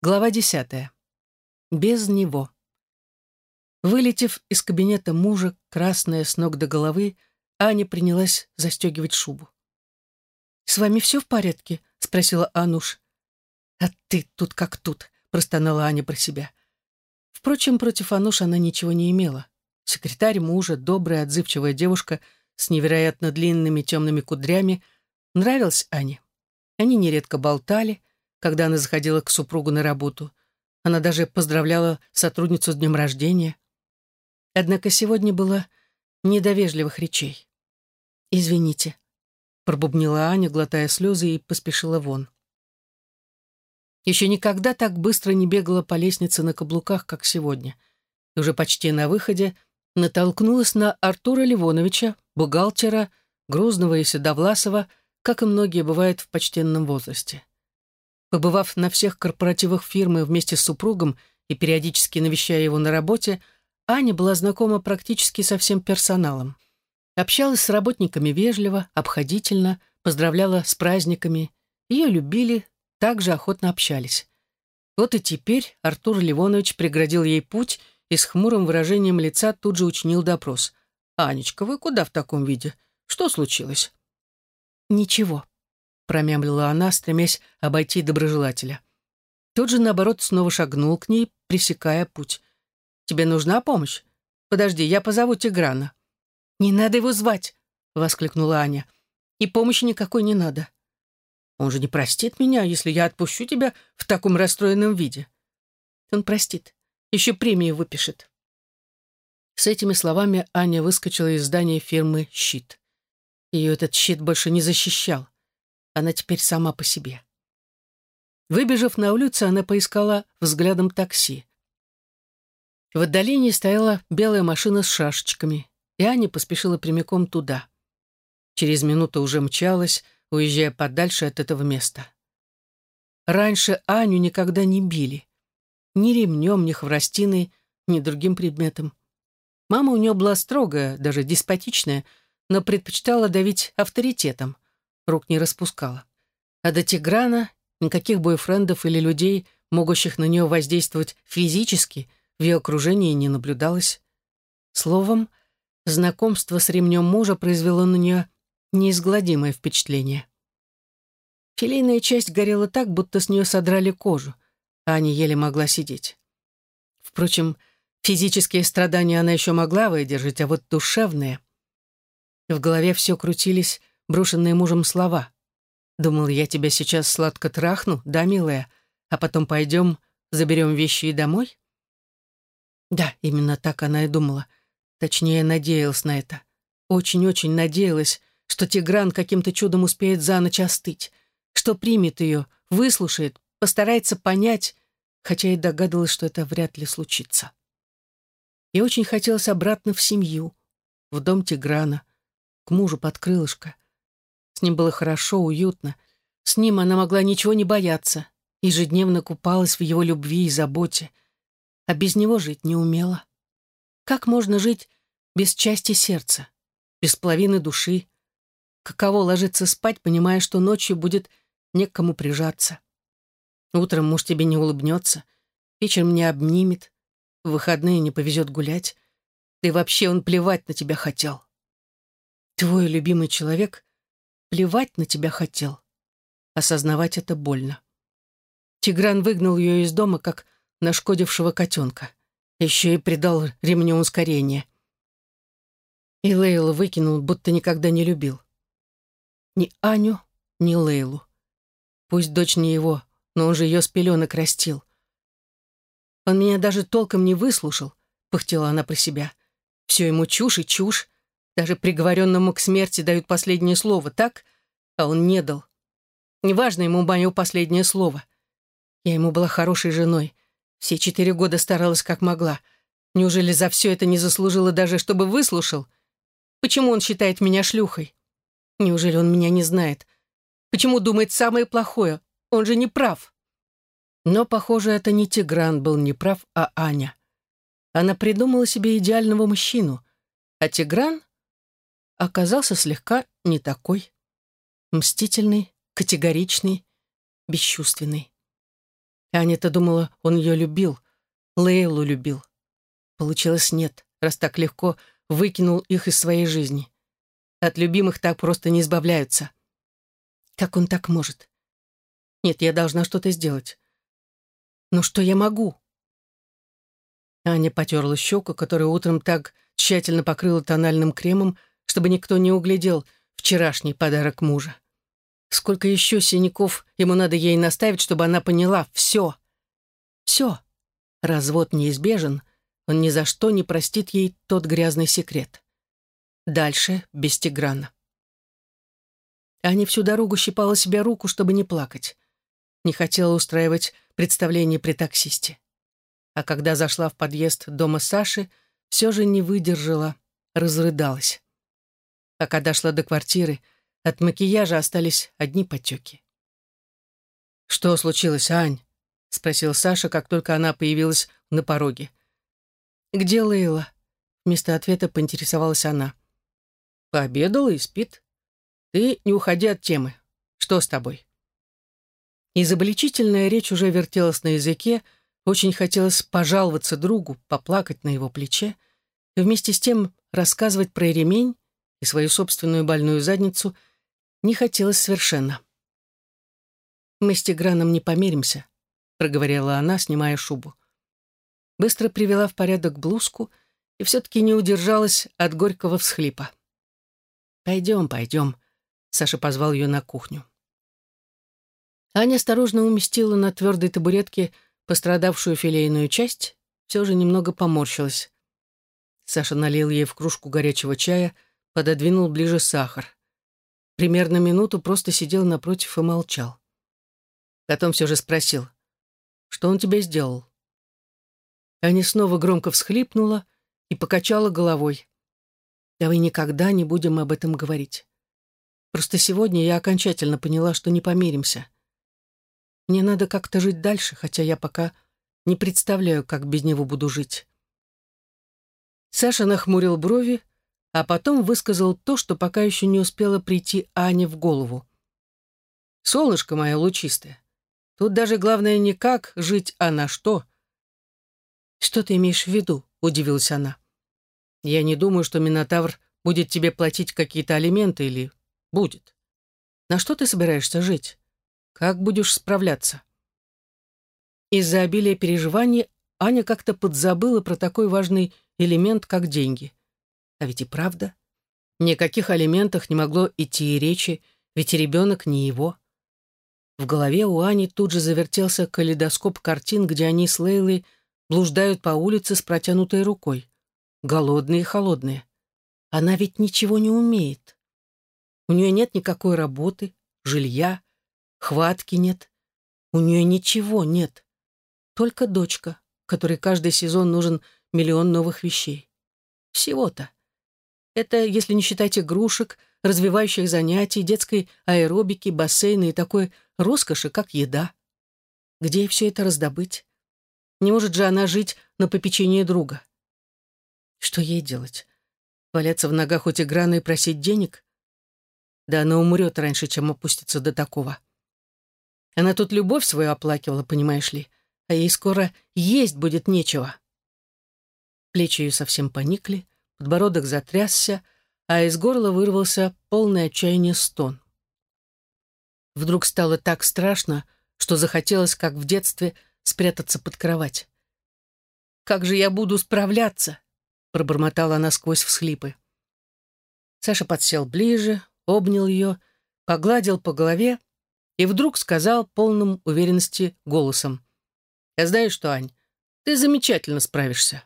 Глава десятая. Без него. Вылетев из кабинета мужа, красная с ног до головы, Аня принялась застегивать шубу. «С вами все в порядке?» — спросила Ануш. «А ты тут как тут», — простонала Аня про себя. Впрочем, против Ануш она ничего не имела. Секретарь мужа, добрая, отзывчивая девушка с невероятно длинными темными кудрями, нравилась Ане. Они нередко болтали, когда она заходила к супругу на работу. Она даже поздравляла сотрудницу с днем рождения. Однако сегодня было недовежливых речей. «Извините», — пробубнила Аня, глотая слезы, и поспешила вон. Еще никогда так быстро не бегала по лестнице на каблуках, как сегодня. И уже почти на выходе натолкнулась на Артура Ливоновича, бухгалтера, грузного и седовласого, как и многие бывают в почтенном возрасте. Побывав на всех корпоративах фирмы вместе с супругом и периодически навещая его на работе, Аня была знакома практически со всем персоналом. Общалась с работниками вежливо, обходительно, поздравляла с праздниками. Ее любили, также охотно общались. Вот и теперь Артур Ливонович преградил ей путь и с хмурым выражением лица тут же учинил допрос. «Анечка, вы куда в таком виде? Что случилось?» «Ничего», промямлила она, стремясь обойти доброжелателя. Тот же, наоборот, снова шагнул к ней, пресекая путь. «Тебе нужна помощь? Подожди, я позову Тиграна». «Не надо его звать!» — воскликнула Аня. «И помощи никакой не надо. Он же не простит меня, если я отпущу тебя в таком расстроенном виде». «Он простит. Еще премию выпишет». С этими словами Аня выскочила из здания фирмы «Щит». Ее этот щит больше не защищал. Она теперь сама по себе. Выбежав на улицу, она поискала взглядом такси. В отдалении стояла белая машина с шашечками, и Аня поспешила прямиком туда. Через минуту уже мчалась, уезжая подальше от этого места. Раньше Аню никогда не били. Ни ремнем, ни хворостиной, ни другим предметом. Мама у нее была строгая, даже деспотичная, но предпочитала давить авторитетом — рук не распускала. А до Тиграна никаких бойфрендов или людей, могущих на нее воздействовать физически, в ее окружении не наблюдалось. Словом, знакомство с ремнем мужа произвело на нее неизгладимое впечатление. Филейная часть горела так, будто с нее содрали кожу, а Аня еле могла сидеть. Впрочем, физические страдания она еще могла выдержать, а вот душевные... В голове все крутились брошенные мужем слова. Думал, я тебя сейчас сладко трахну, да, милая, а потом пойдем, заберем вещи и домой? Да, именно так она и думала. Точнее, надеялась на это. Очень-очень надеялась, что Тигран каким-то чудом успеет за ночь остыть, что примет ее, выслушает, постарается понять, хотя и догадывалась, что это вряд ли случится. И очень хотелось обратно в семью, в дом Тиграна, к мужу под крылышко — с ним было хорошо, уютно. С ним она могла ничего не бояться. Ежедневно купалась в его любви и заботе. А без него жить не умела. Как можно жить без части сердца, без половины души? Каково ложиться спать, понимая, что ночью будет не к кому прижаться? Утром муж тебе не улыбнется, вечером не обнимет, в выходные не повезет гулять. Да и вообще он плевать на тебя хотел. Твой любимый человек Плевать на тебя хотел. Осознавать это больно. Тигран выгнал ее из дома, как нашкодившего котенка. Еще и придал ремню ускорения. И Лейлу выкинул, будто никогда не любил. Ни Аню, ни Лейлу. Пусть дочь не его, но он же ее с пеленок растил. Он меня даже толком не выслушал, пыхтела она про себя. Все ему чушь и чушь, даже приговоренному к смерти дают последнее слово, так? А он не дал. Неважно ему мое последнее слово. Я ему была хорошей женой. Все четыре года старалась как могла. Неужели за все это не заслужила даже, чтобы выслушал? Почему он считает меня шлюхой? Неужели он меня не знает? Почему думает самое плохое? Он же не прав. Но, похоже, это не Тигран был не прав, а Аня. Она придумала себе идеального мужчину, а Тигран оказался слегка не такой. Мстительный, категоричный, бесчувственный. Аня-то думала, он ее любил, Лейлу любил. Получилось нет, раз так легко выкинул их из своей жизни. От любимых так просто не избавляются. Как он так может? Нет, я должна что-то сделать. Но что я могу? Аня потерла щеку, которую утром так тщательно покрыла тональным кремом, чтобы никто не углядел вчерашний подарок мужа. Сколько еще синяков ему надо ей наставить, чтобы она поняла все. Все. Развод неизбежен, он ни за что не простит ей тот грязный секрет. Дальше без Тиграна. Аня всю дорогу щипала себе руку, чтобы не плакать. Не хотела устраивать представление при таксисте. А когда зашла в подъезд дома Саши, все же не выдержала, разрыдалась. А когда шла до квартиры, от макияжа остались одни потеки. «Что случилось, Ань?» — спросил Саша, как только она появилась на пороге. «Где Лейла?» — вместо ответа поинтересовалась она. «Пообедала и спит. Ты не уходи от темы. Что с тобой?» Изобличительная речь уже вертелась на языке, очень хотелось пожаловаться другу, поплакать на его плече, и вместе с тем рассказывать про ремень и свою собственную больную задницу не хотелось совершенно. «Мы с Тиграном не помиримся», — проговорила она, снимая шубу. Быстро привела в порядок блузку и все-таки не удержалась от горького всхлипа. «Пойдем, пойдем», — Саша позвал ее на кухню. Аня осторожно уместила на твердой табуретке пострадавшую филейную часть, все же немного поморщилась. Саша налил ей в кружку горячего чая — пододвинул ближе сахар. Примерно минуту просто сидел напротив и молчал. Потом все же спросил, что он тебе сделал? Аня снова громко всхлипнула и покачала головой. Давай никогда не будем об этом говорить. Просто сегодня я окончательно поняла, что не помиримся. Мне надо как-то жить дальше, хотя я пока не представляю, как без него буду жить. Саша нахмурил брови, а потом высказал то, что пока еще не успела прийти Ане в голову. «Солнышко мое лучистое, тут даже главное не как жить, а на что». «Что ты имеешь в виду?» — удивилась она. «Я не думаю, что Минотавр будет тебе платить какие-то алименты или будет. На что ты собираешься жить? Как будешь справляться?» Из-за обилия переживаний Аня как-то подзабыла про такой важный элемент, как деньги. А ведь и правда. Ни о каких алиментах не могло идти и речи, ведь ребенок не его. В голове у Ани тут же завертелся калейдоскоп картин, где они с Лейлой блуждают по улице с протянутой рукой. Голодные и холодные. Она ведь ничего не умеет. У нее нет никакой работы, жилья, хватки нет. У нее ничего нет. Только дочка, которой каждый сезон нужен миллион новых вещей. Всего-то. Это если не считать игрушек, развивающих занятий, детской аэробики, бассейна и такой роскоши, как еда. Где все это раздобыть? Не может же она жить на попечении друга. Что ей делать? Валяться в ногах у Тиграна и просить денег? Да она умрет раньше, чем опустится до такого. Она тут любовь свою оплакивала, понимаешь ли, а ей скоро есть будет нечего. Плечи ее совсем поникли, подбородок затрясся, а из горла вырвался полный отчаяния стон. Вдруг стало так страшно, что захотелось, как в детстве, спрятаться под кровать. «Как же я буду справляться?» — пробормотала она сквозь всхлипы. Саша подсел ближе, обнял ее, погладил по голове и вдруг сказал полным уверенности голосом. «Я знаю, что, Ань, ты замечательно справишься.